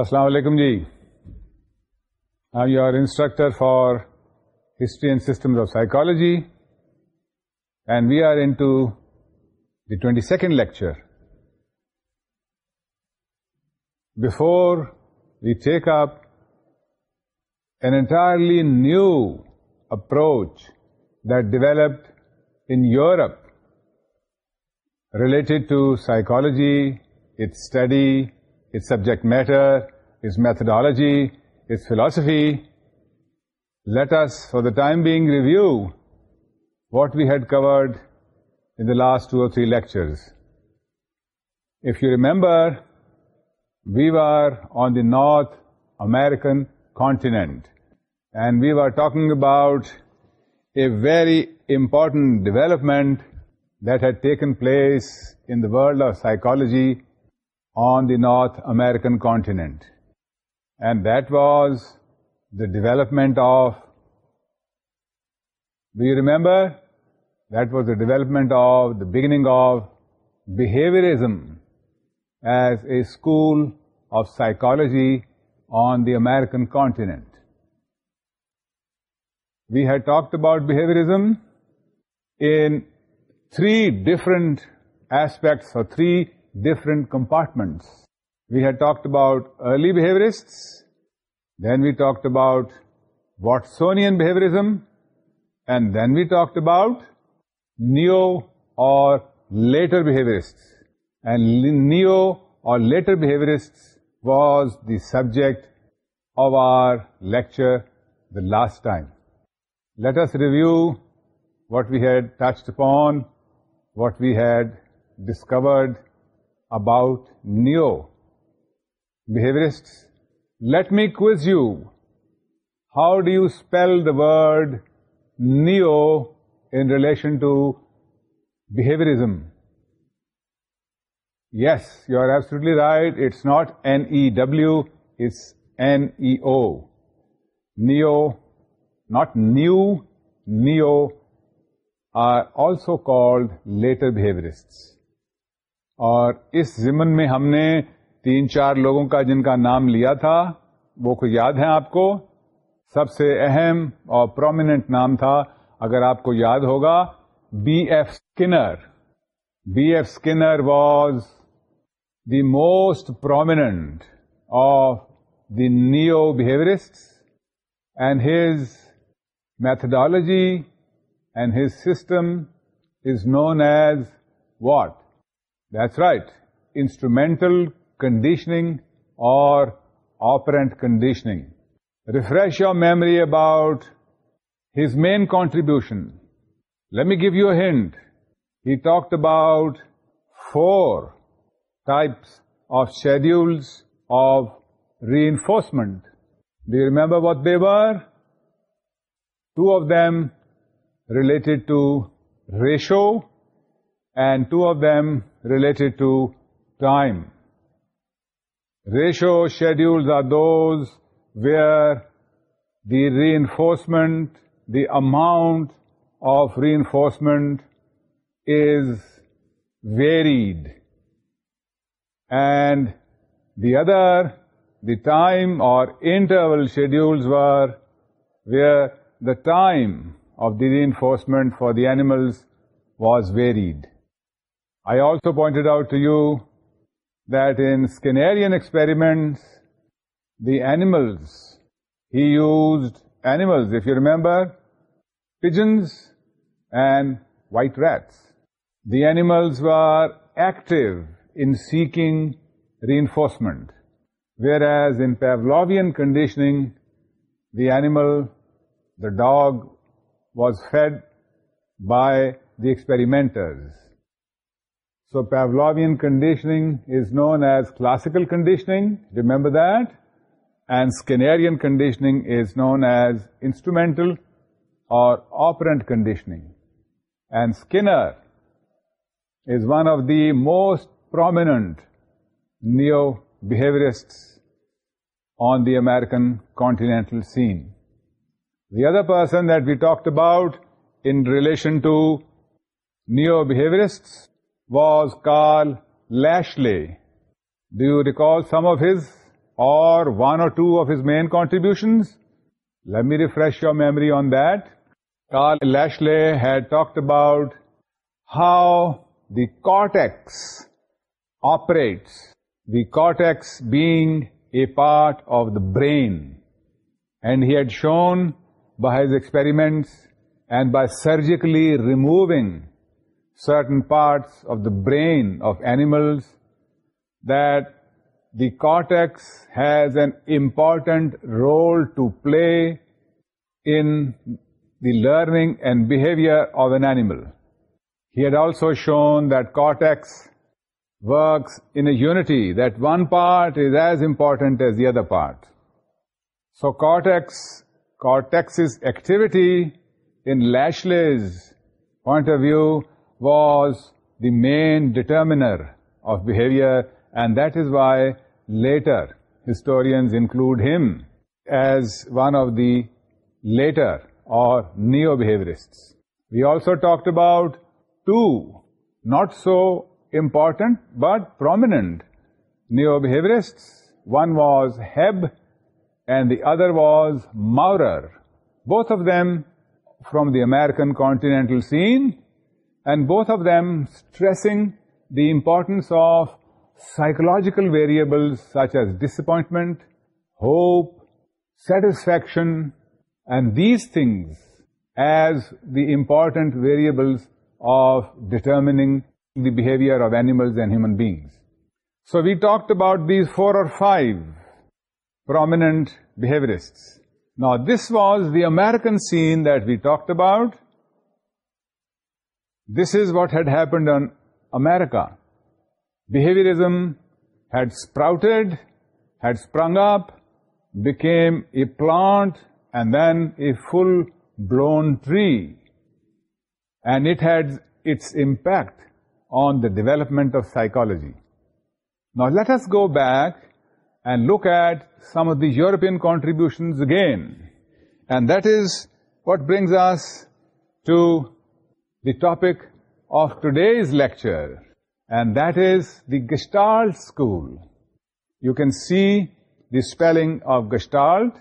السلام علیکم جی I your instructor for history and systems of psychology and we are into the twenty second lecture before we take up an entirely new approach that developed in Europe related to psychology it study its subject matter, its methodology, its philosophy. Let us, for the time being, review what we had covered in the last 2 or 3 lectures. If you remember, we were on the North American continent, and we were talking about a very important development that had taken place in the world of psychology on the North American continent. And that was the development of, do you remember? That was the development of the beginning of behaviorism as a school of psychology on the American continent. We had talked about behaviorism in three different aspects or three different compartments. We had talked about early behaviorists, then we talked about Watsonian behaviorism, and then we talked about neo or later behaviorists. And neo or later behaviorists was the subject of our lecture the last time. Let us review what we had touched upon, what we had discovered about neo-behaviorists. Let me quiz you. How do you spell the word neo in relation to behaviorism? Yes, you are absolutely right. It's not N-E-W, it's N-E-O. Neo, not new, neo are also called later behaviorists. اور اس زمن میں ہم نے تین چار لوگوں کا جن کا نام لیا تھا وہ کو یاد ہے آپ کو سب سے اہم اور پرومیننٹ نام تھا اگر آپ کو یاد ہوگا B F Skinner B F Skinner was the most prominent of the new behaviourist and his methodology and his system is known as what That's right. Instrumental conditioning or operant conditioning. Refresh your memory about his main contribution. Let me give you a hint. He talked about 4 types of schedules of reinforcement. Do you remember what they were? 2 of them related to ratio and 2 of them related to time. Ratio schedules are those where the reinforcement, the amount of reinforcement is varied. And the other, the time or interval schedules were where the time of the reinforcement for the animals was varied. I also pointed out to you that in Skinnerian experiments, the animals, he used animals, if you remember, pigeons and white rats. The animals were active in seeking reinforcement, whereas in Pavlovian conditioning, the animal, the dog, was fed by the experimenters. So Pavlovian conditioning is known as classical conditioning, remember that, and Skinnerian conditioning is known as instrumental or operant conditioning. And Skinner is one of the most prominent neo-behaviorists on the American continental scene. The other person that we talked about in relation to neo-behaviorists was Carl Lashley. Do you recall some of his or one or two of his main contributions? Let me refresh your memory on that. Carl Lashley had talked about how the cortex operates, the cortex being a part of the brain. And he had shown by his experiments and by surgically removing certain parts of the brain of animals that the cortex has an important role to play in the learning and behavior of an animal. He had also shown that cortex works in a unity, that one part is as important as the other part. So cortex's activity in Lashlay's point of view was the main determiner of behavior, and that is why later historians include him as one of the later or neo-behaviorists. We also talked about two not so important but prominent neo-behaviorists. One was Hebb and the other was Maurer. Both of them from the American continental scene, and both of them stressing the importance of psychological variables such as disappointment, hope, satisfaction, and these things as the important variables of determining the behavior of animals and human beings. So we talked about these 4 or 5 prominent behaviorists. Now this was the American scene that we talked about, this is what had happened in America. Behaviorism had sprouted, had sprung up, became a plant and then a full-blown tree. And it had its impact on the development of psychology. Now let us go back and look at some of the European contributions again. And that is what brings us to the topic of today's lecture, and that is the Gestalt school. You can see the spelling of Gestalt,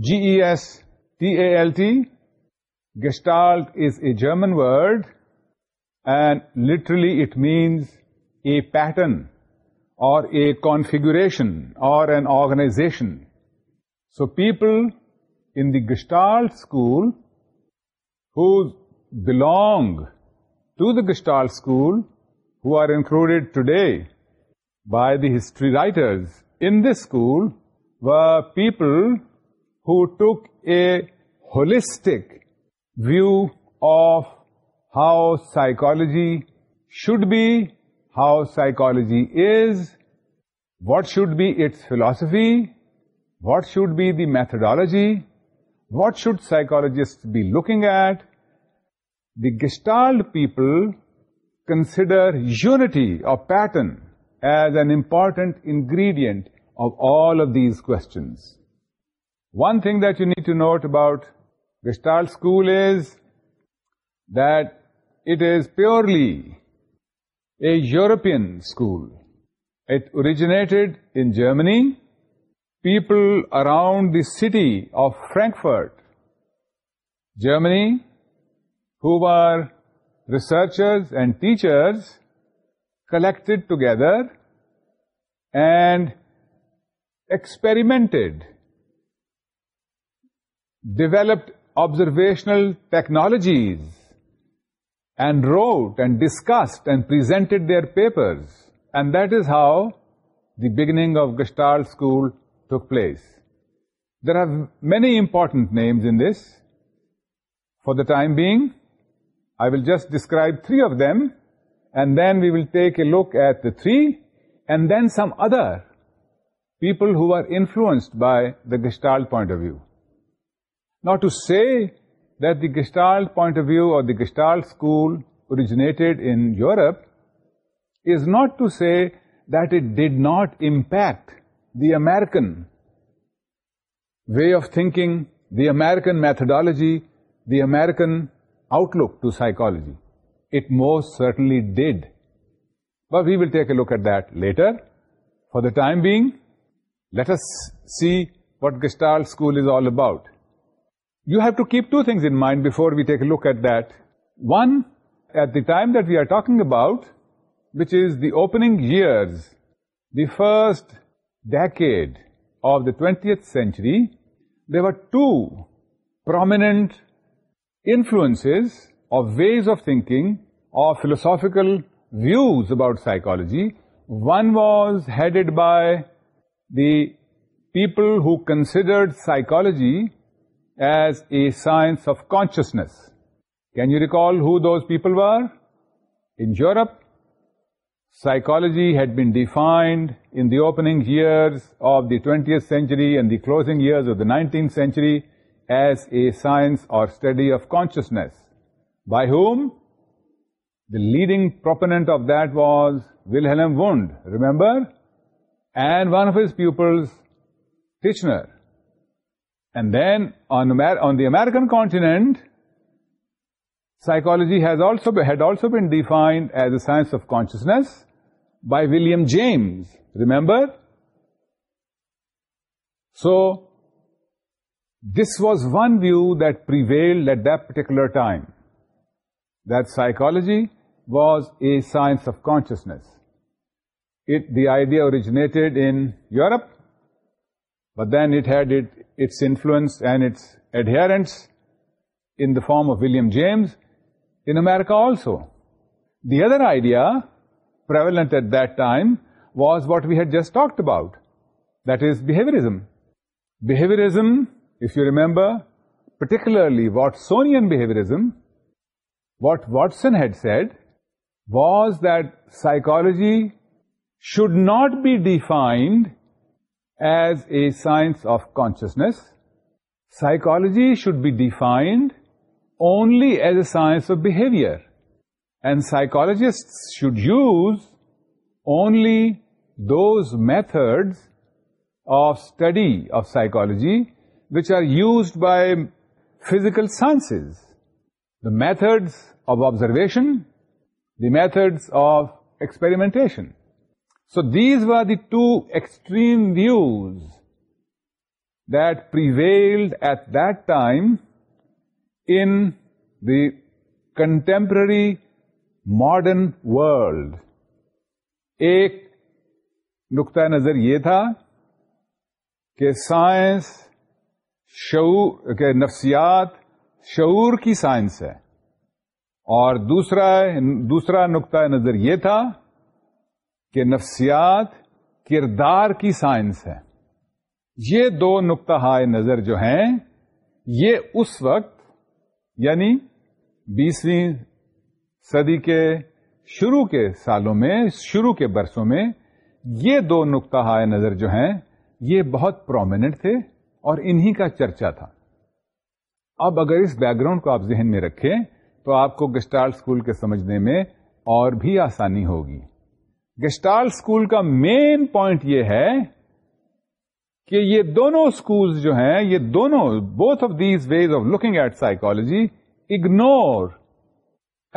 G-E-S-T-A-L-T. Gestalt is a German word, and literally it means a pattern or a configuration or an organization. So people in the Gestalt school whose belong to the Gestalt school who are included today by the history writers. In this school were people who took a holistic view of how psychology should be, how psychology is, what should be its philosophy, what should be the methodology, what should psychologists be looking at, the Gestalt people consider unity or pattern as an important ingredient of all of these questions. One thing that you need to note about Gestalt school is that it is purely a European school. It originated in Germany. People around the city of Frankfurt, Germany, who were researchers and teachers, collected together and experimented, developed observational technologies, and wrote and discussed and presented their papers. And that is how the beginning of Gestalt school took place. There are many important names in this. For the time being, I will just describe three of them, and then we will take a look at the three, and then some other people who are influenced by the Gestalt point of view. Now, to say that the Gestalt point of view or the Gestalt school originated in Europe is not to say that it did not impact the American way of thinking, the American methodology, the American outlook to psychology. It most certainly did. But we will take a look at that later. For the time being, let us see what Gestalt school is all about. You have to keep two things in mind before we take a look at that. One, at the time that we are talking about, which is the opening years, the first decade of the 20th century, there were two prominent influences or ways of thinking or philosophical views about psychology. One was headed by the people who considered psychology as a science of consciousness. Can you recall who those people were? In Europe, psychology had been defined in the opening years of the 20th century and the closing years of the 19th century as a science or study of consciousness. By whom? The leading proponent of that was Wilhelm Wundt, remember? And one of his pupils, Titchener. And then on the American continent, psychology had also been defined as a science of consciousness by William James, remember? So, this was one view that prevailed at that particular time, that psychology was a science of consciousness. The idea originated in Europe, but then it had its influence and its adherents in the form of William James in America also. The other idea prevalent at that time was what we had just talked about, that is behaviorism. Behaviorism if you remember, particularly Watsonian behaviorism, what Watson had said was that psychology should not be defined as a science of consciousness. Psychology should be defined only as a science of behavior. And psychologists should use only those methods of study of psychology which are used by physical science the method of observation the method of experimentation so these were the two extreme views that prevailed at that time in contemporary modern world ایک نقطۂ نظر یہ تھا کہ science شعور نفسیات شعور کی سائنس ہے اور دوسرا دوسرا نقطۂ نظر یہ تھا کہ نفسیات کردار کی سائنس ہے یہ دو نقطہ نظر جو ہیں یہ اس وقت یعنی بیسویں صدی کے شروع کے سالوں میں شروع کے برسوں میں یہ دو نقطہ نظر جو ہیں یہ بہت پرومیننٹ تھے اور انہی کا چرچا تھا اب اگر اس بیک گراؤنڈ کو آپ ذہن میں رکھیں تو آپ کو گسٹال اسکول کے سمجھنے میں اور بھی آسانی ہوگی گسٹال اسکول کا مین پوائنٹ یہ ہے کہ یہ دونوں اسکول جو ہیں یہ دونوں both of these ways of looking at psychology ignore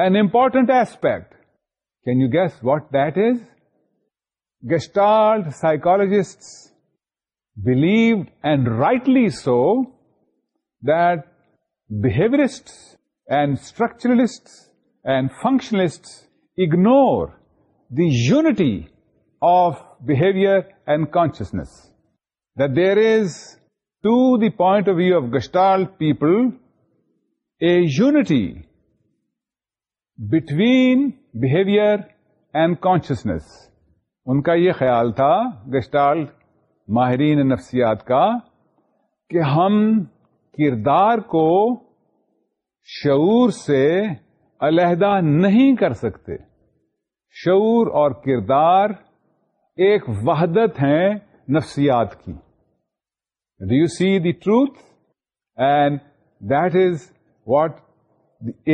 an important aspect can you guess what that is Gestalt psychologist believe and rightly so that behaviourist and structuralist and functionalist ignore the unity of behaviour and consciousness there is to the point of view of Gestalt people a unity between behaviour and consciousness ان کا یہ خیال تھا گسٹالڈ ماہرین نفسیات کا کہ ہم کردار کو شعور سے علیحدہ نہیں کر سکتے شعور اور کردار ایک وحدت ہیں نفسیات کی do you see the truth and that is what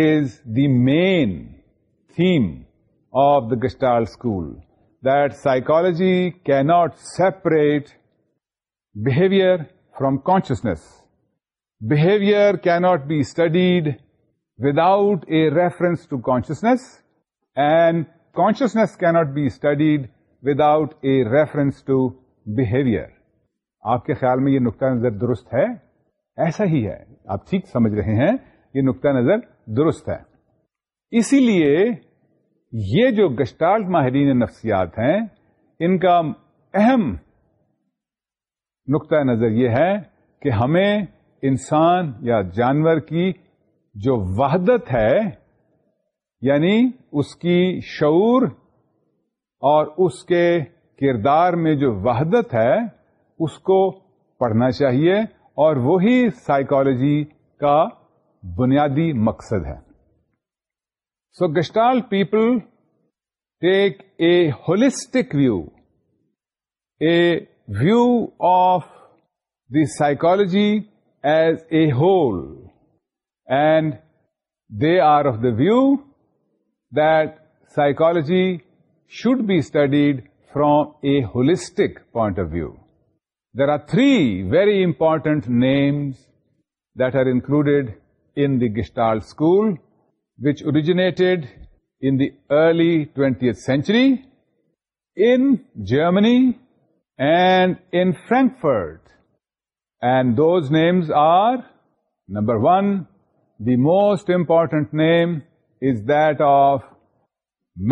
is the main theme of the Gestalt school that psychology کی not separate behavior from consciousness. Behavior cannot be studied without a reference to consciousness and consciousness cannot be studied without a reference to behavior. آپ کے خیال میں یہ نقطہ نظر درست ہے ایسا ہی ہے آپ ٹھیک سمجھ رہے ہیں یہ نقطہ نظر درست ہے اسی لیے یہ جو گشتال ماہرین نفسیات ہیں ان کا اہم نقطہ نظر یہ ہے کہ ہمیں انسان یا جانور کی جو وحدت ہے یعنی اس کی شعور اور اس کے کردار میں جو وحدت ہے اس کو پڑھنا چاہیے اور وہی سائیکالوجی کا بنیادی مقصد ہے so Gestalt people take a holistic view a view of the psychology as a whole, and they are of the view that psychology should be studied from a holistic point of view. There are three very important names that are included in the Gestalt school, which originated in the early 20th century in Germany and in Frankfurt and those names are number one the most important name is that of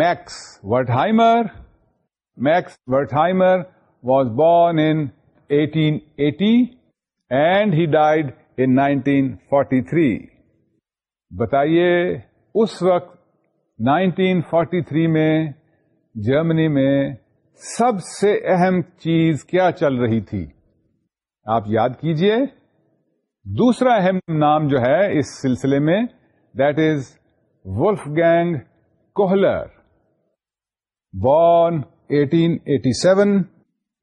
Max Wertheimer Max Wertheimer was born eighteen eighty and he died in nineteen forty three بتائیے اس وقت nineteen forty three میں جرمنی میں سب سے اہم چیز کیا چل رہی تھی آپ یاد کیجئے دوسرا اہم نام جو ہے اس سلسلے میں that is Wolfgang Kohler born eighteen eighty seven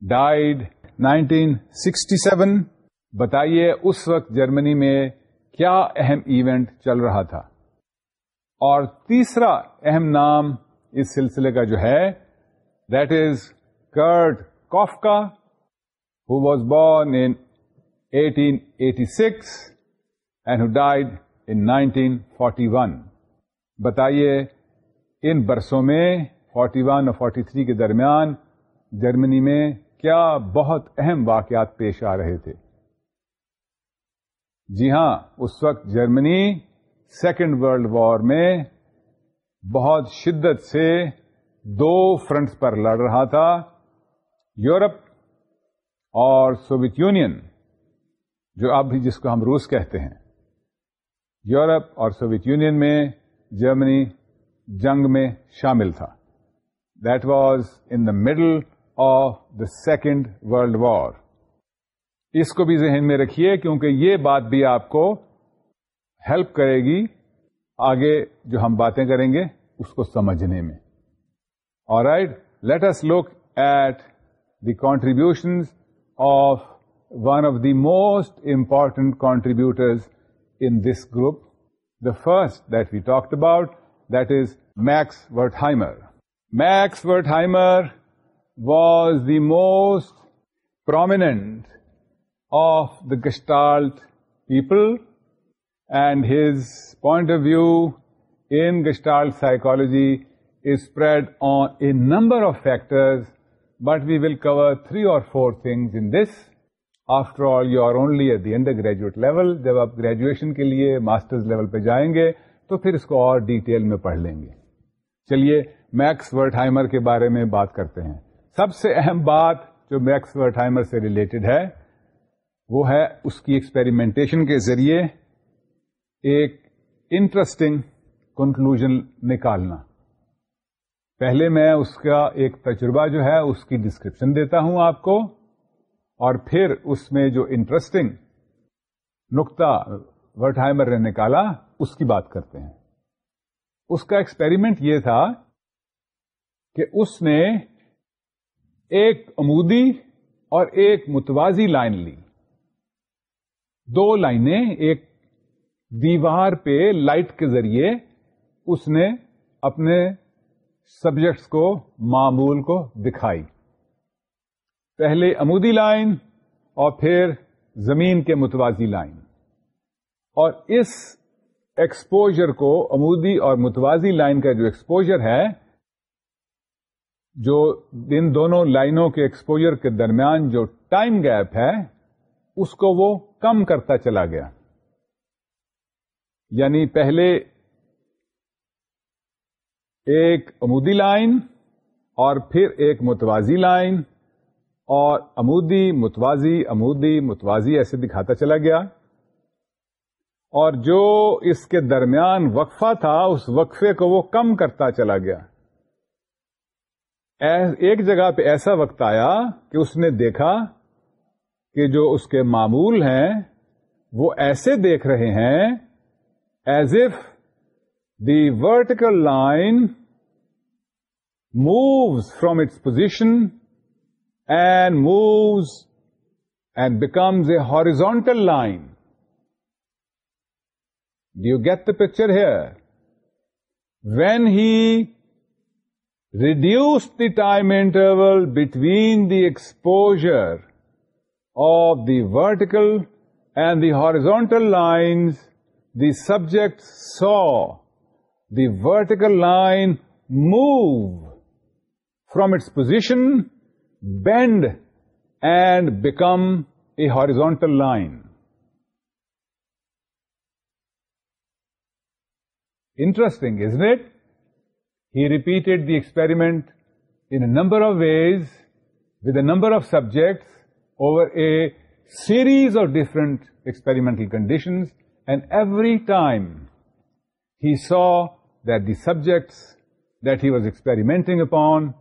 died nineteen sixty seven بتائیے اس وقت جرمنی میں کیا اہم ایونٹ چل رہا تھا اور تیسرا اہم نام اس سلسلے کا جو ہے that is Kurt Koffka who was born in 1886 eighty six and who died in nineteen بتائیے ان برسوں میں 41 اور 43 کے درمیان جرمنی میں کیا بہت اہم واقعات پیش آ رہے تھے جی ہاں اس وقت جرمنی سیکنڈ ورلڈ وار میں بہت شدت سے دو فرنٹس پر لڑ رہا تھا یورپ اور سوویت یونین جو اب بھی جس کو ہم روس کہتے ہیں یورپ اور سوویت یونین میں جرمنی جنگ میں شامل تھا that was in the middle of the second world war اس کو بھی ذہن میں رکھیے کیونکہ یہ بات بھی آپ کو ہیلپ کرے گی آگے جو ہم باتیں کریں گے اس کو سمجھنے میں All right, let us look at the contributions of one of the most important contributors in this group. The first that we talked about, that is Max Wertheimer. Max Wertheimer was the most prominent of the Gestalt people, and his point of view in Gestalt psychology spread on a number of factors but we will cover three or four things in this after all you are only at the undergraduate level جب آپ graduation کے لیے master level پہ جائیں گے تو پھر اس کو اور ڈیٹیل میں پڑھ لیں گے چلیے میکس ورٹ کے بارے میں بات کرتے ہیں سب سے اہم بات جو میکس ورٹ سے ریلیٹڈ ہے وہ ہے اس کی ایکسپیریمنٹیشن کے ذریعے ایک انٹرسٹنگ کنکلوژ نکالنا پہلے میں اس کا ایک تجربہ جو ہے اس کی ڈسکرپشن دیتا ہوں آپ کو اور پھر اس میں جو انٹرسٹنگ نقطہ نکتا نے نکالا اس کی بات کرتے ہیں اس کا ایکسپیریمنٹ یہ تھا کہ اس نے ایک عمودی اور ایک متوازی لائن لی دو لائنیں ایک دیوار پہ لائٹ کے ذریعے اس نے اپنے سبجیکٹس کو معمول کو دکھائی پہلے عمودی لائن اور پھر زمین کے متوازی لائن اور اس ایکسپوجر کو عمودی اور متوازی لائن کا جو ایکسپوجر ہے جو ان دونوں لائنوں کے ایکسپوجر کے درمیان جو ٹائم گیپ ہے اس کو وہ کم کرتا چلا گیا یعنی پہلے ایک عمودی لائن اور پھر ایک متوازی لائن اور عمودی متوازی عمودی متوازی ایسے دکھاتا چلا گیا اور جو اس کے درمیان وقفہ تھا اس وقفے کو وہ کم کرتا چلا گیا ایک جگہ پہ ایسا وقت آیا کہ اس نے دیکھا کہ جو اس کے معمول ہیں وہ ایسے دیکھ رہے ہیں as if The vertical line moves from its position and moves and becomes a horizontal line. Do you get the picture here? When he reduced the time interval between the exposure of the vertical and the horizontal lines, the subject saw the vertical line move from its position, bend, and become a horizontal line. Interesting, isn't it? He repeated the experiment in a number of ways with a number of subjects over a series of different experimental conditions, and every time he saw that the subjects that he was experimenting upon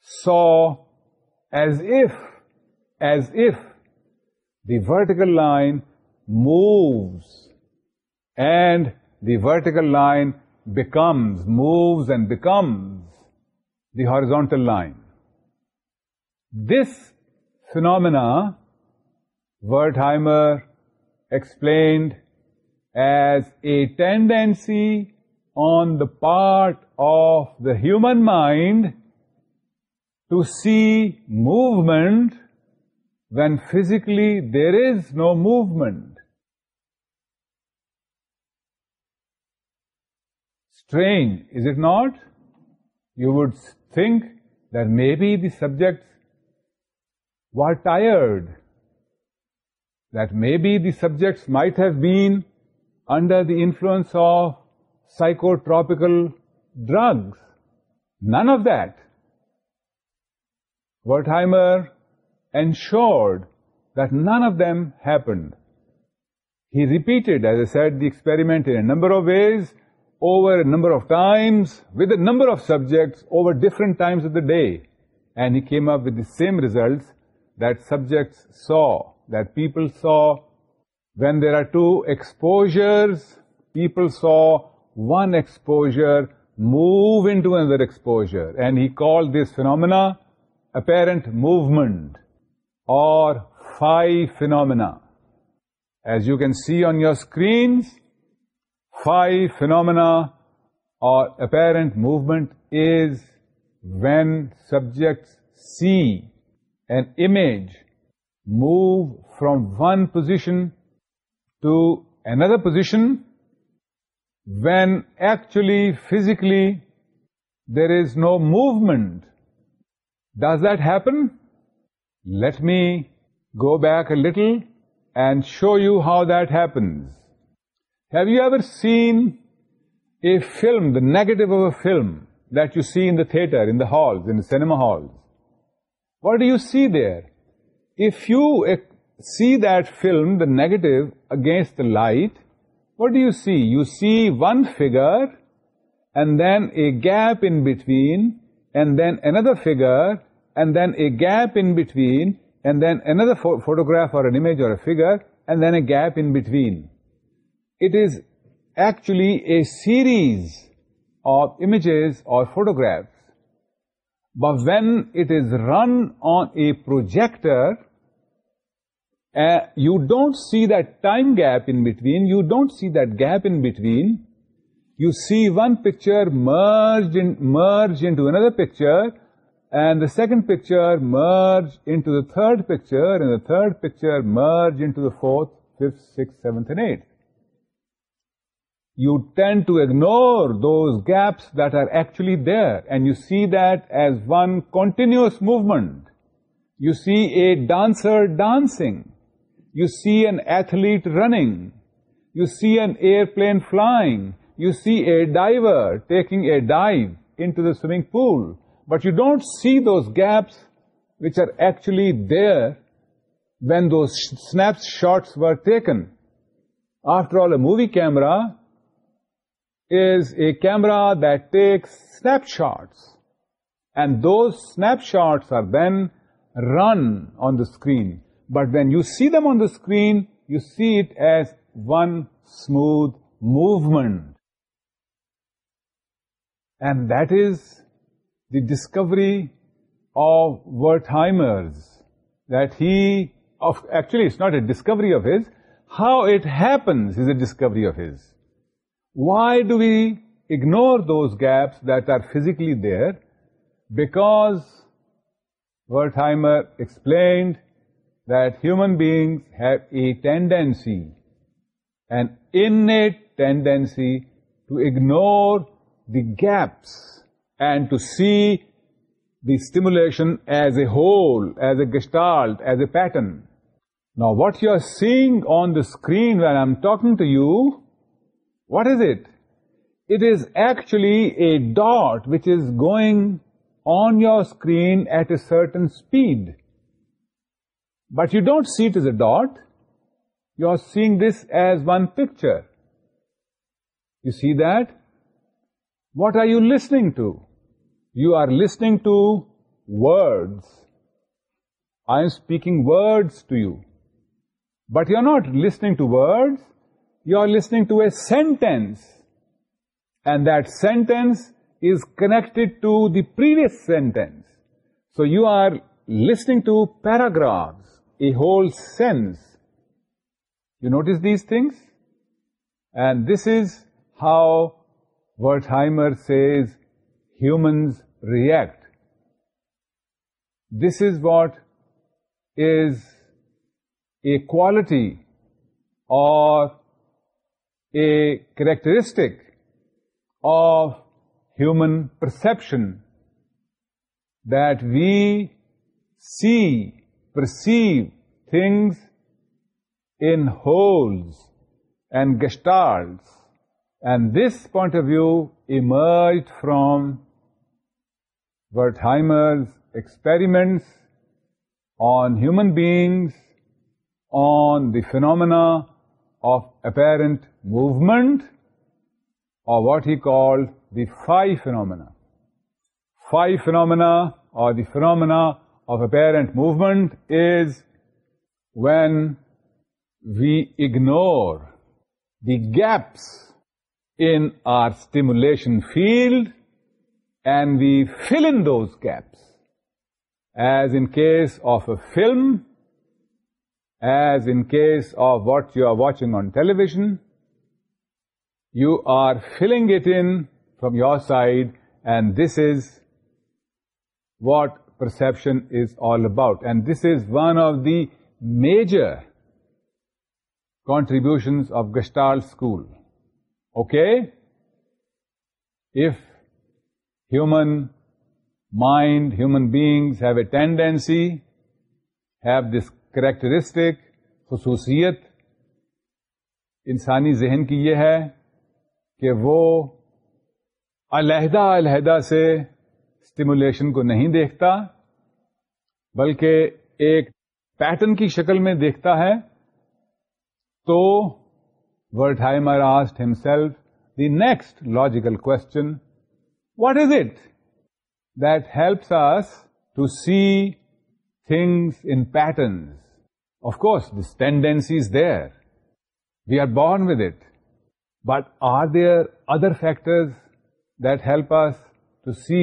saw as if the vertical line moves and the vertical line moves and becomes the horizontal line. This phenomena Wertheimer explained as a tendency on the part of the human mind to see movement when physically there is no movement. Strange, is it not? You would think that maybe the subjects were tired, that maybe the subjects might have been under the influence of psychotropical drugs. None of that. Wertheimer ensured that none of them happened. He repeated, as I said, the experiment in a number of ways, over a number of times, with a number of subjects, over different times of the day. And he came up with the same results that subjects saw, that people saw. When there are two exposures, people saw one exposure, move into another exposure. And he called this phenomena apparent movement or phi phenomena. As you can see on your screens, phi phenomena or apparent movement is when subjects see an image move from one position to another position when actually physically there is no movement. Does that happen? Let me go back a little and show you how that happens. Have you ever seen a film, the negative of a film that you see in the theater, in the halls, in the cinema halls? What do you see there? If you eh, see that film, the negative, against the light, what you see you see one figure then a gap then another figure then a گیپوینجر and then a gap in between it is actually a series of images or photograph that is run on a projector Uh, you don't see that time gap in between. You don't see that gap in between. You see one picture merge into another picture, and the second picture merge into the third picture, and the third picture merge into the fourth, fifth, sixth, seventh, and eighth. You tend to ignore those gaps that are actually there, and you see that as one continuous movement. You see a dancer dancing. You see an athlete running. You see an airplane flying. You see a diver taking a dive into the swimming pool. But you don't see those gaps which are actually there when those snapshots were taken. After all, a movie camera is a camera that takes snapshots. And those snapshots are then run on the screen. But when you see them on the screen, you see it as one smooth movement. And that is the discovery of Wertheimer's, that actually it's not a discovery of his, how it happens is a discovery of his. Why do we ignore those gaps that are physically there? Because Wertheimer explained that human beings have a tendency, an innate tendency, to ignore the gaps and to see the stimulation as a whole, as a gestalt, as a pattern. Now what you are seeing on the screen when I'm talking to you, what is it? It is actually a dot which is going on your screen at a certain speed. But you don't see it as a dot. You're seeing this as one picture. You see that? What are you listening to? You are listening to words. I am speaking words to you. But you're not listening to words. You're listening to a sentence. And that sentence is connected to the previous sentence. So you are listening to paragraphs a whole sense. You notice these things? And this is how Wertheimer says humans react. This is what is a quality or a characteristic of human perception, that we see perceive things in holes and gestalts, and this point of view emerged from Wertheimer's experiments on human beings, on the phenomena of apparent movement, or what he called the five phenomena. Five phenomena, or the phenomena of apparent movement is when we ignore the gaps in our stimulation field and we fill in those gaps, as in case of a film, as in case of what you are watching on television. You are filling it in from your side, and this is what perception is all about and this is one of the major contribution of Gestalt school okay if human mind human beings have a tendency have this characteristic خصوصیت انسانی ذہن کی یہ ہے کہ وہ علیحدہ علیحدہ سے اسٹیمولیشن کو نہیں دیکھتا بلکہ ایک پیٹرن کی شکل میں دیکھتا ہے تو what Wertheimer asked himself the next logical question what is it that helps us to see things in patterns of course this tendency is there we are born with it but are there other factors that help us to see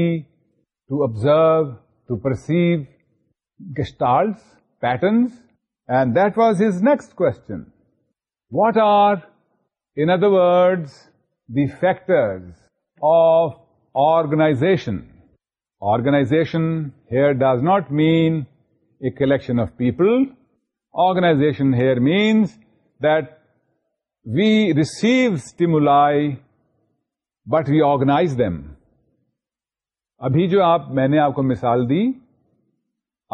to observe, to perceive gestalts, patterns. And that was his next question. What are, in other words, the factors of organization? Organization here does not mean a collection of people. Organization here means that we receive stimuli, but we organize them. ابھی جو آپ میں نے آپ کو مثال دی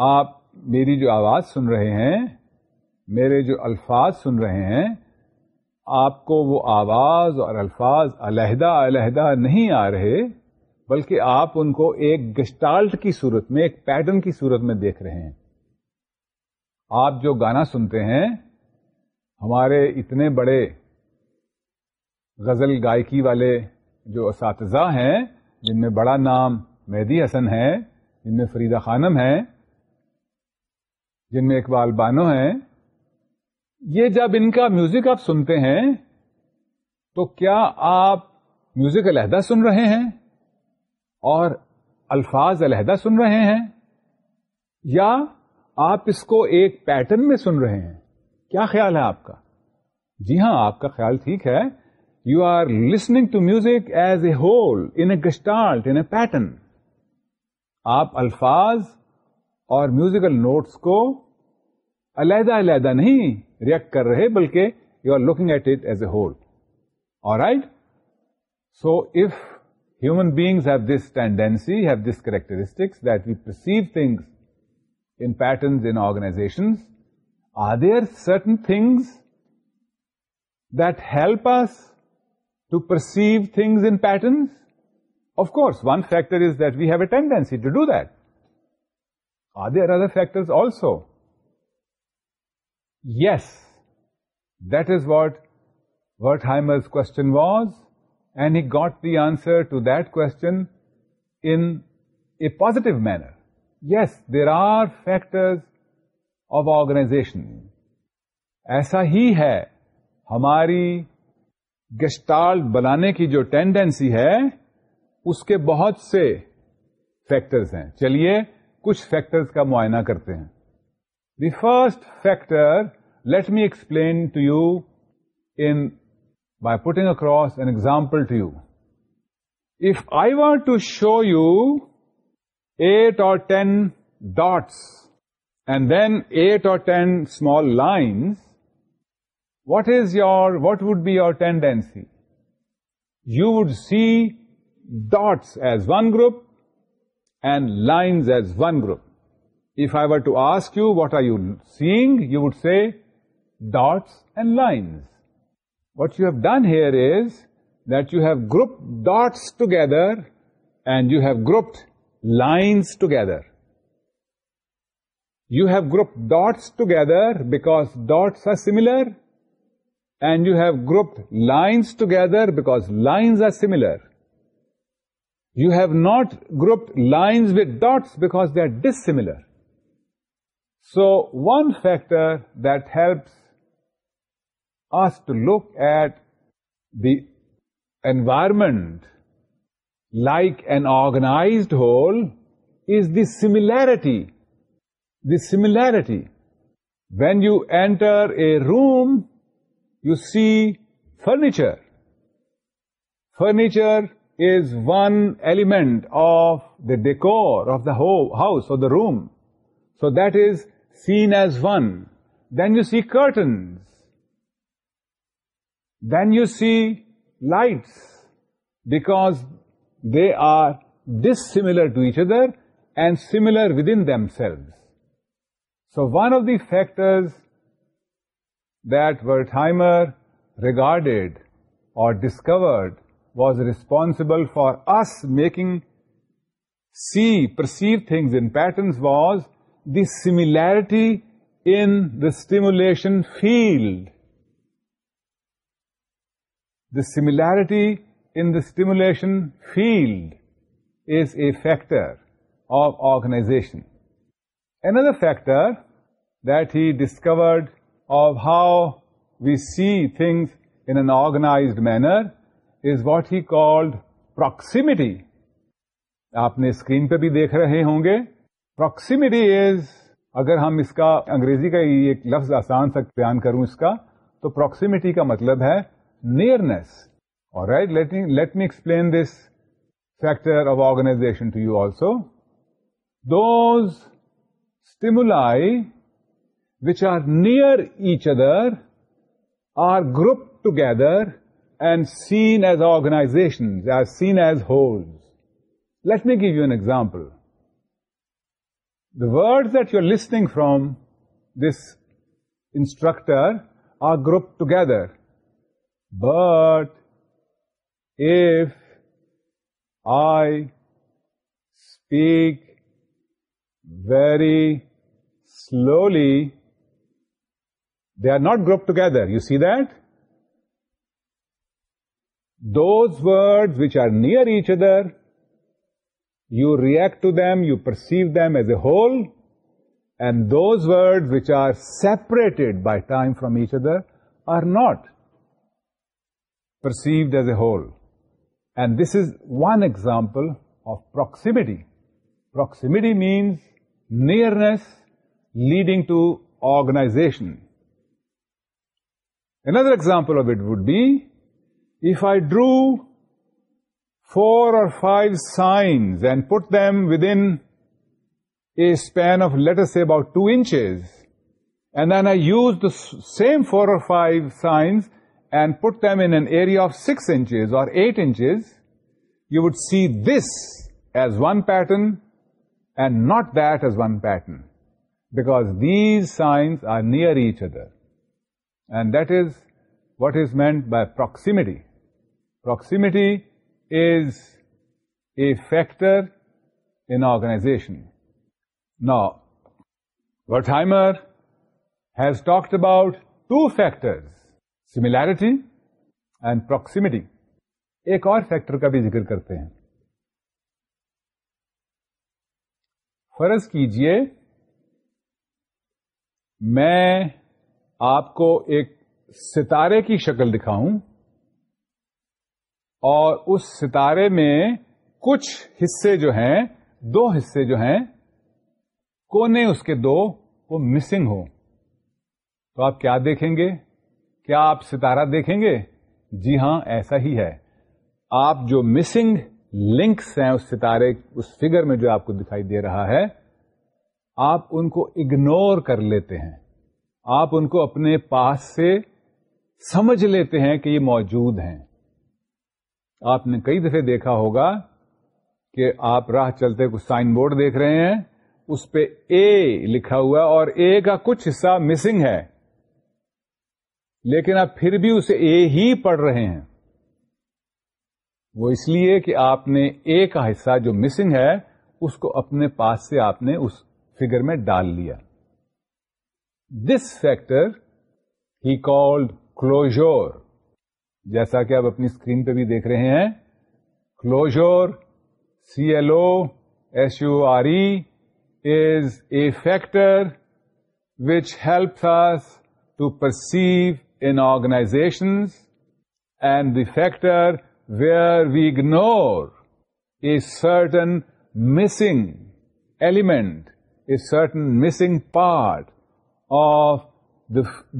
آپ میری جو آواز سن رہے ہیں میرے جو الفاظ سن رہے ہیں آپ کو وہ آواز اور الفاظ علیحدہ علیحدہ نہیں آ رہے بلکہ آپ ان کو ایک گسٹالٹ کی صورت میں ایک پیٹرن کی صورت میں دیکھ رہے ہیں آپ جو گانا سنتے ہیں ہمارے اتنے بڑے غزل گائکی والے جو اساتذہ ہیں جن میں بڑا نام مہدی حسن ہے جن میں فریدہ خانم ہے جن میں اقبال بانو ہیں یہ جب ان کا میوزک آپ سنتے ہیں تو کیا آپ میوزک علیحدہ سن رہے ہیں اور الفاظ علیحدہ سن رہے ہیں یا آپ اس کو ایک پیٹرن میں سن رہے ہیں کیا خیال ہے آپ کا جی ہاں آپ کا خیال ٹھیک ہے you are listening to music as a whole in a in a pattern آپ الفاظ اور میوزیکل نوٹس کو علیحدہ علیحدہ نہیں ریئیکٹ کر رہے بلکہ you are looking at it as a whole or right so if human beings have this tendency have this characteristics that we perceive things in patterns in organization are they are certain things that help us to perceive things in patterns course one factor is that we have a tendency to do there they other factor also yes that is what Wertheimer کون he got the answer to this question in a positive manner yes there are factors of organization ایسا ہی ہے ہماری gestalt بنانے کی جو tendency ہے اس کے بہت سے فیکٹرز ہیں چلیے کچھ فیکٹرز کا معائنہ کرتے ہیں the first factor let me explain to you in by putting across an example to you if I want to show you eight or ten dots and then eight or ten small lines what is your what would be your tendency you would see dots as one group and lines as one group. If I were to ask you, what are you seeing? You would say, dots and lines. What you have done here is that you have grouped dots together and you have grouped lines together. You have grouped dots together because dots are similar, and you have grouped lines together because lines are similar. You have not grouped lines with dots because they are dissimilar. So one factor that helps us to look at the environment like an organized whole is the similarity. The similarity. When you enter a room, you see furniture. Furniture is one element of the decor of the whole house or the room. So that is seen as one. Then you see curtains. Then you see lights, because they are dissimilar to each other and similar within themselves. So one of the factors that Wertheimer regarded or discovered was responsible for us making perceive things in patterns was the similarity in the stimulation field. The similarity in the stimulation field is a factor of organization. Another factor that he discovered of how we see things in an organized manner what he called proximity آپ نے screen پہ بھی دیکھ رہے ہوں گے proximity از اگر ہم اس کا انگریزی کا ایک لفظ آسان سے بیان کروں اس کا تو پروکسمٹی کا مطلب ہے nearness or right let me explain this factor of organisation to you also those stimuli which are near each other are group together and seen as organizations, are seen as wholes. Let me give you an example. The words that you're listening from this instructor are grouped together. But, if, I, speak very slowly, they are not grouped together. You see that? Those words which are near each other, you react to them, you perceive them as a whole, and those words which are separated by time from each other are not perceived as a whole. And this is one example of proximity. Proximity means nearness leading to organization. Another example of it would be if I drew 4 or 5 signs and put them within a span of, let us say, about 2 inches, and then I used the same 4 or 5 signs and put them in an area of 6 inches or 8 inches, you would see this as one pattern and not that as one pattern, because these signs are near each other. And that is what is meant by proximity. proximity is a factor in organization نا Wertheimer has has talked about two similarity similarity and proximity ایک اور factor کا بھی ذکر کرتے ہیں فرض کیجیے میں آپ کو ایک ستارے کی شکل دکھاؤں اور اس ستارے میں کچھ حصے جو ہیں دو حصے جو ہیں کونے اس کے دو وہ مسنگ ہو تو آپ کیا دیکھیں گے کیا آپ ستارہ دیکھیں گے جی ہاں ایسا ہی ہے آپ جو مسنگ لنکس ہیں اس ستارے اس فگر میں جو آپ کو دکھائی دے رہا ہے آپ ان کو اگنور کر لیتے ہیں آپ ان کو اپنے پاس سے سمجھ لیتے ہیں کہ یہ موجود ہیں آپ نے کئی دفعہ دیکھا ہوگا کہ آپ راہ چلتے کچھ سائن بورڈ دیکھ رہے ہیں اس پہ اے لکھا ہوا اور اے کا کچھ حصہ مسنگ ہے لیکن آپ پھر بھی اسے اے ہی پڑھ رہے ہیں وہ اس لیے کہ آپ نے اے کا حصہ جو مسنگ ہے اس کو اپنے پاس سے آپ نے اس فگر میں ڈال لیا this factor he called closure جیسا کہ آپ اپنی اسکرین پہ بھی دیکھ رہے ہیں closure C L O S U R E is a factor which helps to perceive in organization and the factor where we ignore a certain missing element a certain missing part of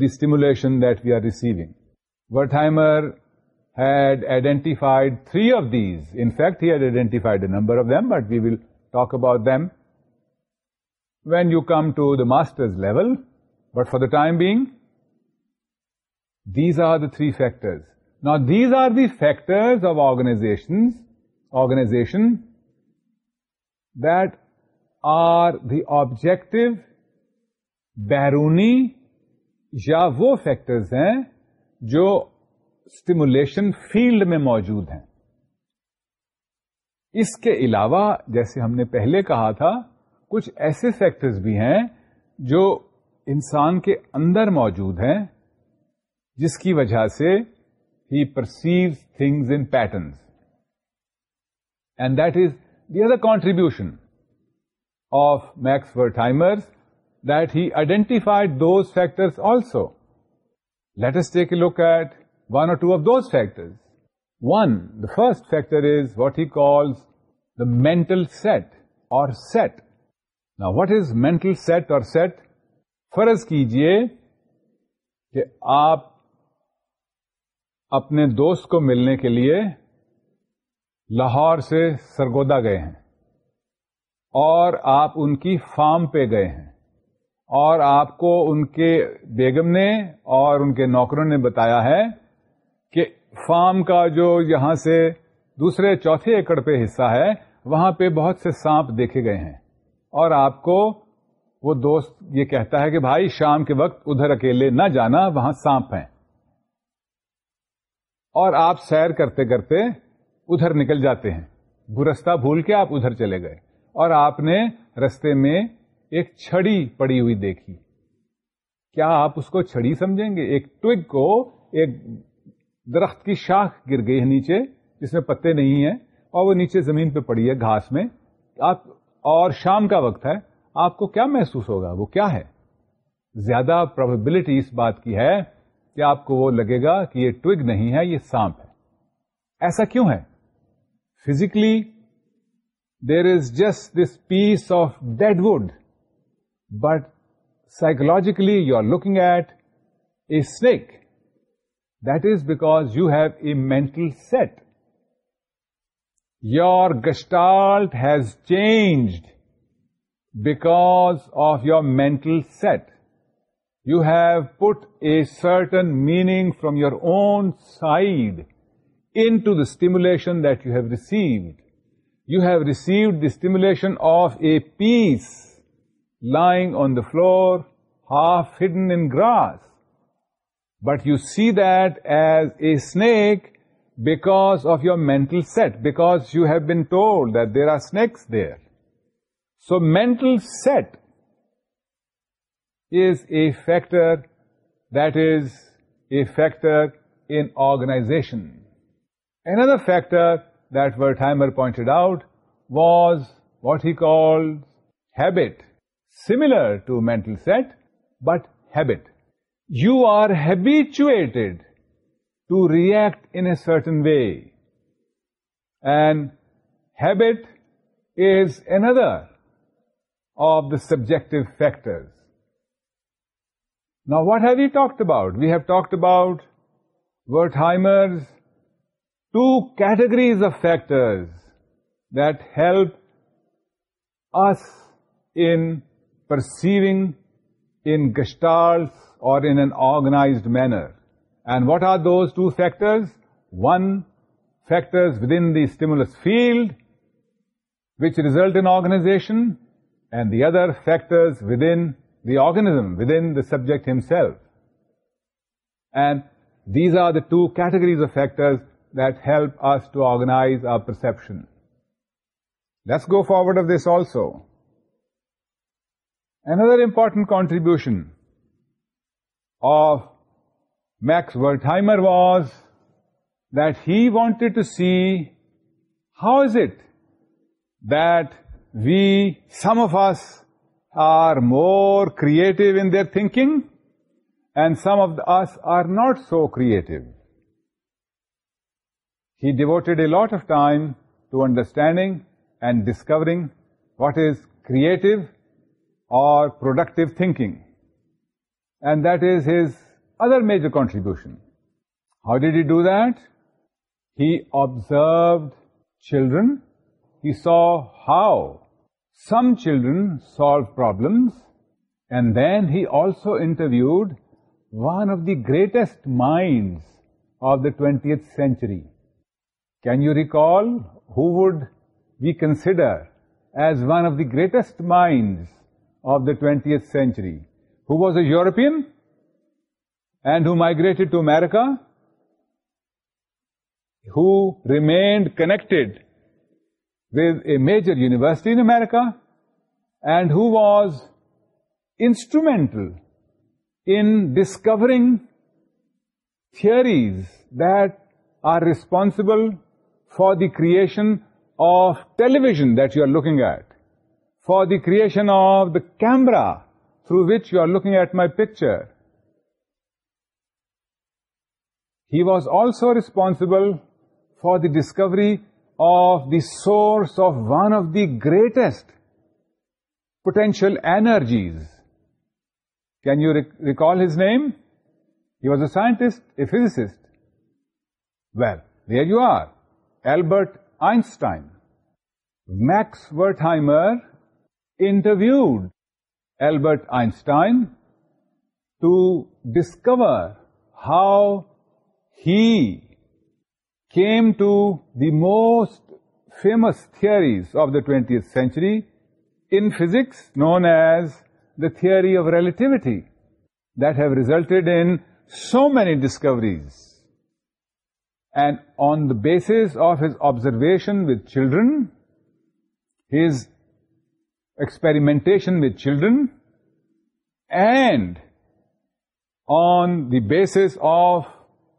the stimulation that we are receiving Wertheimer had identified three of these in fact had identified number of them but we will talk about them when you come to the master level but for the time being these are the three factors not these are the factors of organization organization that are the objective بیرونی یا وہ factors ہیں جو stimulation field میں موجود ہیں اس کے علاوہ جیسے ہم نے پہلے کہا تھا کچھ ایسے فیکٹرز بھی ہیں جو انسان کے اندر موجود ہیں جس کی وجہ سے ہی perceive things in patterns and that is the other contribution of Max for that he identified those factors also let's take a look at one or two of those factors one the first factor is what he calls the mental set or set what is mental set or set فرض کیجئے کہ آپ اپنے دوست کو ملنے کے لیے لاہور سے سرگودا گئے ہیں اور آپ ان کی فارم پہ گئے ہیں اور آپ کو ان کے بیگم نے اور ان کے نوکروں نے بتایا ہے کہ فارم کا جو یہاں سے دوسرے چوتھے ایکڑ پہ حصہ ہے وہاں پہ بہت سے سانپ دیکھے گئے ہیں اور آپ کو وہ دوست یہ کہتا ہے کہ بھائی شام کے وقت ادھر اکیلے نہ جانا وہاں سانپ ہیں اور آپ سیر کرتے کرتے ادھر نکل جاتے ہیں گرستہ بھول کے آپ ادھر چلے گئے اور آپ نے رستے میں ایک چھڑی پڑی ہوئی دیکھی کیا آپ اس کو چھڑی سمجھیں گے ایک ٹوک کو ایک درخت کی شاخ گر گئی ہے نیچے جس میں پتے نہیں ہیں اور وہ نیچے زمین پہ پڑی ہے گھاس میں آپ اور شام کا وقت ہے آپ کو کیا محسوس ہوگا وہ کیا ہے زیادہ پروبلٹی اس بات کی ہے کہ آپ کو وہ لگے گا کہ یہ ٹوگ نہیں ہے یہ سانپ ہے ایسا کیوں ہے physically there is just this piece of dead wood but psychologically you are looking at a snake That is because you have a mental set. Your gestalt has changed because of your mental set. You have put a certain meaning from your own side into the stimulation that you have received. You have received the stimulation of a piece lying on the floor, half hidden in grass. But you see that as a snake because of your mental set, because you have been told that there are snakes there. So mental set is a factor that is a factor in organization. Another factor that Wertheimer pointed out was what he called habit, similar to mental set, but habit. You are habituated to react in a certain way. And habit is another of the subjective factors. Now, what have we talked about? We have talked about Wertheimer's two categories of factors that help us in perceiving in Gestalt's or in an organized manner. And what are those two factors? One, factors within the stimulus field, which result in organization, and the other factors within the organism, within the subject himself. And these are the two categories of factors that help us to organize our perception. Let's go forward of this also. Another important contribution of Max Wertheimer was that he wanted to see how is it that some of us are more creative in their thinking and some of us are not so creative. He devoted a lot of time to understanding and discovering what is creative or productive thinking. And that is his other major contribution. How did he do that? He observed children. He saw how some children solve problems. And then he also interviewed one of the greatest minds of the 20th century. Can you recall who would we consider as one of the greatest minds of the 20th century? who was a European and who migrated to America, who remained connected with a major university in America, and who was instrumental in discovering theories that are responsible for the creation of television that you are looking at, for the creation of the camera through which you are looking at my picture. He was also responsible for the discovery of the source of one of the greatest potential energies. Can you recall his name? He was a scientist, a physicist. Well, there you are. Albert Einstein. Max Wertheimer interviewed Albert Einstein to discover how he came to the most famous theories of the 20th century in physics, known as the theory of relativity, that have resulted in so many discoveries. And on the basis of his observation with children, his experimentation with children, and on the basis of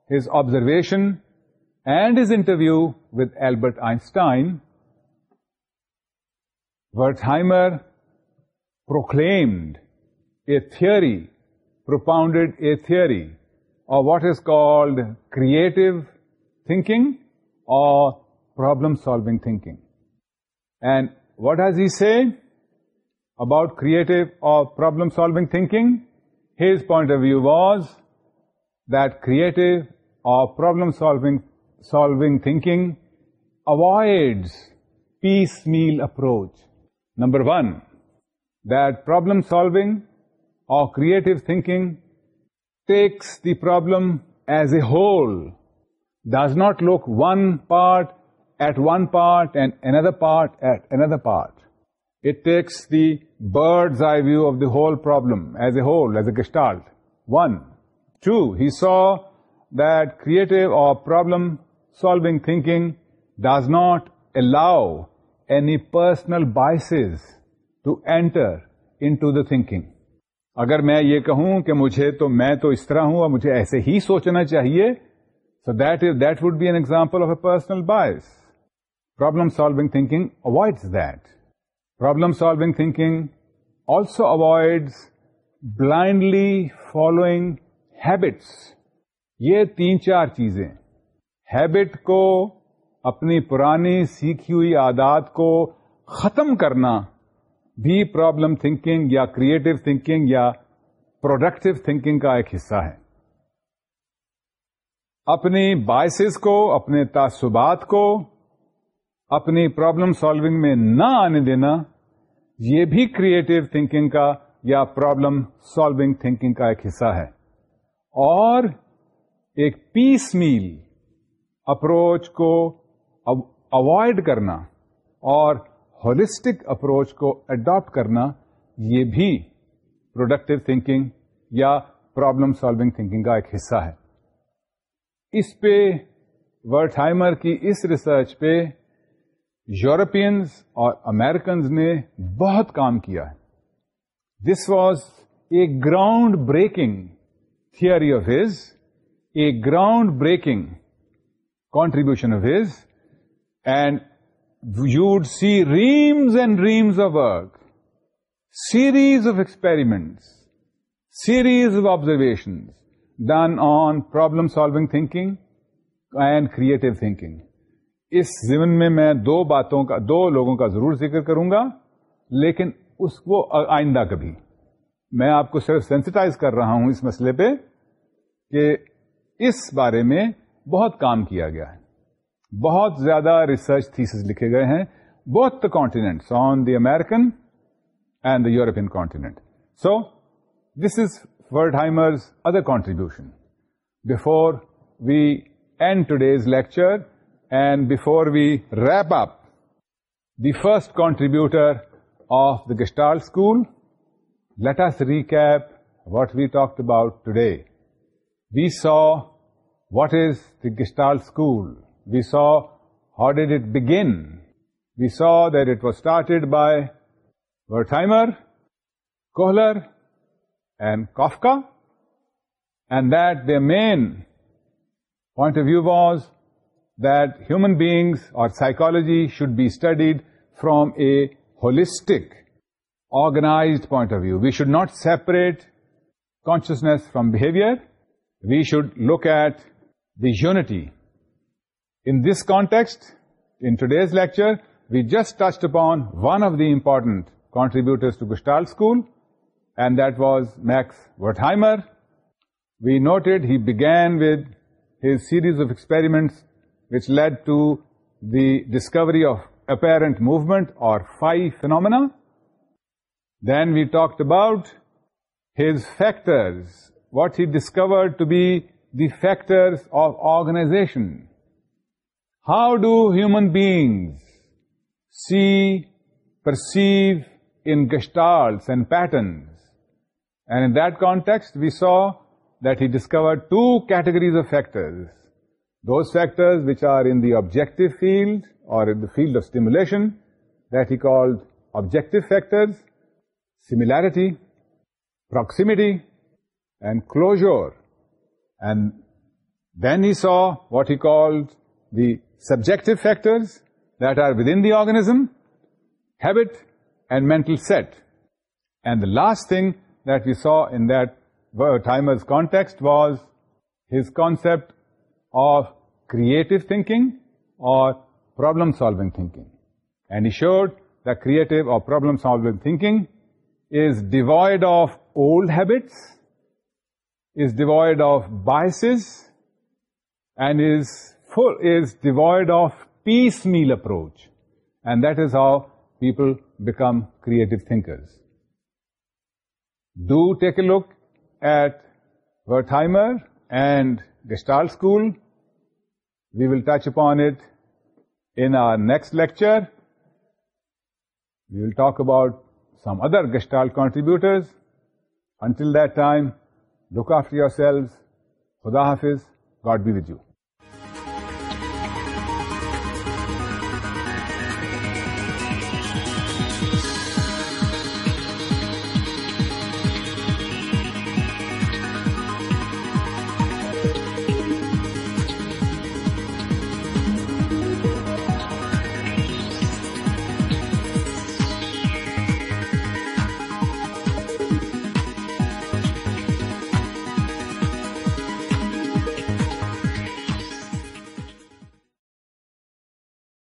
his observation and his interview with Albert Einstein, Wertheimer proclaimed a theory, propounded a theory of what is called creative thinking or problem-solving thinking. And what does he say? about creative or problem-solving thinking. His point of view was that creative or problem-solving thinking avoids piecemeal approach. Number one, that problem-solving or creative thinking takes the problem as a whole, does not look one part at one part and another part at another part. It takes the bird's eye view of the whole problem as a whole as a gestalt. One two he so that creative or سالوگ solving does not allow any personal biases to enter into the thinking. اگر میں یہ کہوں کہ مجھے تو میں تو اس طرح ہوں اور مجھے ایسے ہی سوچنا چاہیے so that is that would be an example of a personal bias problem solving thinking avoid that problem solving thinking also avoid blindly following habits یہ تین چار چیزیں ہیبٹ کو اپنی پرانی سیکھی ہوئی عادات کو ختم کرنا بھی پرابلم تھنکنگ یا کریٹو تھنکنگ یا پروڈکٹیو تھنکنگ کا ایک حصہ ہے اپنی بائسز کو اپنے تعصبات کو اپنی پرابلم سالونگ میں نہ آنے دینا یہ بھی کریٹو تھنکنگ کا یا پرابلم سالونگ تھنکنگ کا ایک حصہ ہے اور ایک پیس میل اپروچ کو اوائڈ کرنا اور ہولسٹک اپروچ کو اڈاپٹ کرنا یہ بھی پروڈکٹیو تھنکنگ یا پرابلم سالونگ تھنکنگ کا ایک حصہ ہے اس پہ ورٹ ہائمر کی اس ریسرچ پہ یورپینز اور امیرکنز نے بہت کام کیا ہے this was a ground breaking theory of his a ground breaking contribution of his and you would see reams and reams of work series of experiments series of observation done on problem solving thinking and creative thinking اس زمن میں میں دو باتوں کا دو لوگوں کا ضرور ذکر کروں گا لیکن اس کو آئندہ کبھی میں آپ کو صرف سینسٹائز کر رہا ہوں اس مسئلے پہ کہ اس بارے میں بہت کام کیا گیا ہے بہت زیادہ ریسرچ تھیسز لکھے گئے ہیں بہت the continent on the American and the European continent so this is for other contribution before we end today's lecture And before we wrap up, the first contributor of the Gestalt school, let us recap what we talked about today. We saw what is the Gestalt school. We saw how did it begin. We saw that it was started by Wertheimer, Kohler, and Kafka, and that their main point of view was that human beings or psychology should be studied from a holistic, organized point of view. We should not separate consciousness from behavior. We should look at the unity. In this context, in today's lecture, we just touched upon one of the important contributors to Gestalt school, and that was Max Wertheimer. We noted he began with his series of experiments which led to the discovery of apparent movement or phi phenomena. Then we talked about his factors, what he discovered to be the factors of organization. How do human beings see, perceive in gestalts and patterns? And in that context, we saw that he discovered two categories of factors. Those factors which are in the objective field or in the field of stimulation, that he called objective factors, similarity, proximity, and closure. And then he saw what he called the subjective factors that are within the organism, habit, and mental set. And the last thing that we saw in that Timer's context was his concept or creative thinking or problem-solving thinking. And he showed that creative or problem-solving thinking is devoid of old habits, is devoid of biases, and is devoid of piecemeal approach. And that is how people become creative thinkers. Do take a look at Wertheimer and Gestalt School we will touch upon it in next lecture we will talk about some other Gestalt contributors until that time look of yourselves خدا حافظ God be read you